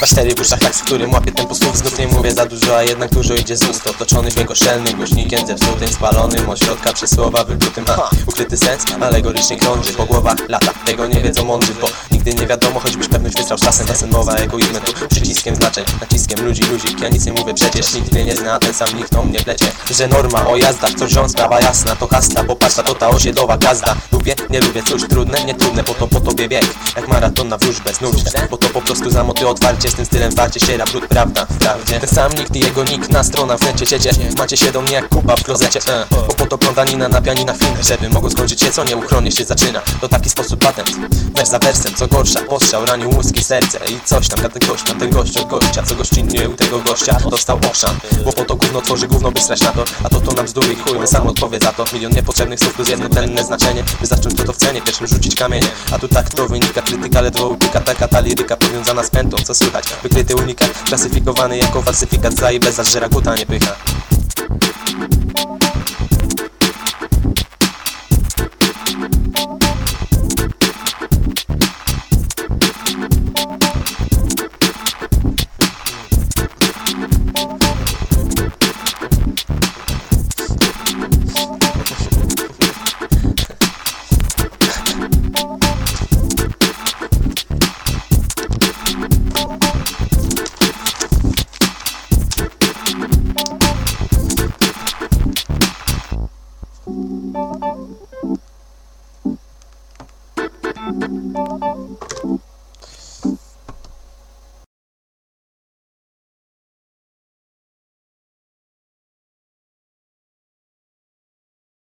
Bastery w uszach jak z którym łapie tempo słów. Znów nie mówię za dużo, a jednak dużo idzie z ust. Otoczony dźwiękoszelnym głośnikiem zepsutym Spalonym od środka przez słowa wykutym Ha, ukryty sens. Alegorycznie krąży Po głowach lata, tego nie wiedzą mądrzy Bo nigdy nie wiadomo, choćbyś pewność wystrzał z czasem Czasem mowa egoizmem tu przyciskiem znaczeń Naciskiem ludzi, luzik, ja nic nie mówię przecież Nikt mnie nie zna, ten sam nikt o mnie plecie Że norma o jazdach, to rząd, sprawa jasna To hasta, popatrza, to ta osiedlowa gazda. Lubię, nie lubię, cóż, trudne, nie trudne Po to po tobie bieg, jak maraton na wróżbę znów Bo to po prostu za moty otwarcie Z tym stylem warcie się brud, prawda, wprawdzie Ten sam nikt i jego nick na stronach w necie Ciecie, macie się do mnie jak kuba w klozecie e. Bo po to plątanina na pianina film Żeby mogło skończyć się, co nieuchronnie się zaczyna. To taki sposób patent, wers za wersem Co gorsza, postrzał ranił mózg i serce I coś tam, ten gość, ten gość od gościa Co gościnnie u tego gościa dostał oszan Bo po to gówno tworzy gówno, by strać na to A to to nam bzdury i chuj, my sam odpowie za to. Milion niepotrzebnych słów plus jedno cenne znaczenie By zacząć to to w cenie, pierwszym rzucić kamienie. A tu tak to wynika, krytyka ledwo utyka Taka ta liryka powiązana z pętą, co słychać Wykryty unikat, klasyfikowany jako falsyfikat Za i bez zażera kuta nie pycha Thank you.